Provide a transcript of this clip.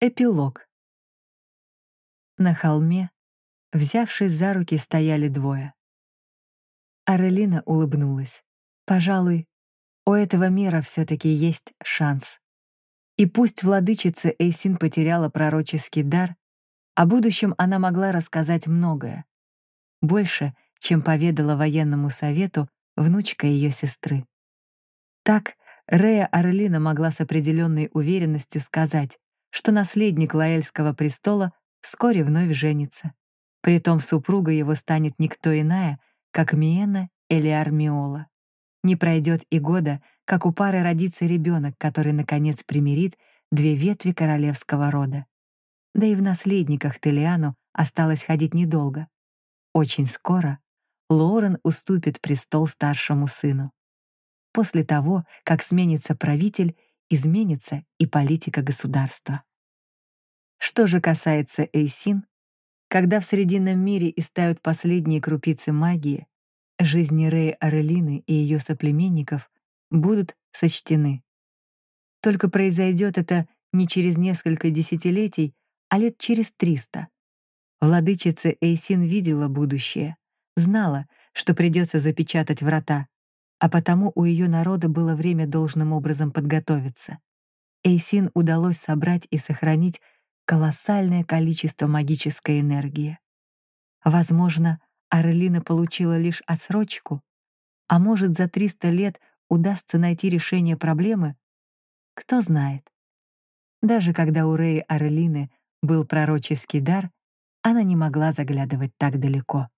Эпилог. На холме, взявшись за руки, стояли двое. Арелина улыбнулась. Пожалуй, у этого мира все таки есть шанс. И пусть владычица Эйсин потеряла пророческий дар, о будущем она могла рассказать многое. Больше, чем поведала военному совету внучка ее сестры. Так Рея Арлина могла с определенной уверенностью сказать, что наследник Лаэльского престола вскоре вновь женится. Притом супруга его станет никто иная, как Миена Элиар Миола. Не пройдет и года, как у пары родится ребенок, который, наконец, примирит две ветви королевского рода. Да и в наследниках Телиану осталось ходить недолго. Очень скоро Лорен уступит престол старшему сыну. После того, как сменится правитель изменится и политика государства. Что же касается Эйсин, когда в Срединном мире истают последние крупицы магии, жизни Реи Арелины и ее соплеменников будут сочтены. Только произойдет это не через несколько десятилетий, а лет через триста. Владычица Эйсин видела будущее, знала, что придется запечатать врата, а потому у ее народа было время должным образом подготовиться. Эйсин удалось собрать и сохранить колоссальное количество магической энергии. Возможно, Арлина получила лишь отсрочку, а может, за 300 лет удастся найти решение проблемы? Кто знает. Даже когда у Реи Арлины был пророческий дар, она не могла заглядывать так далеко.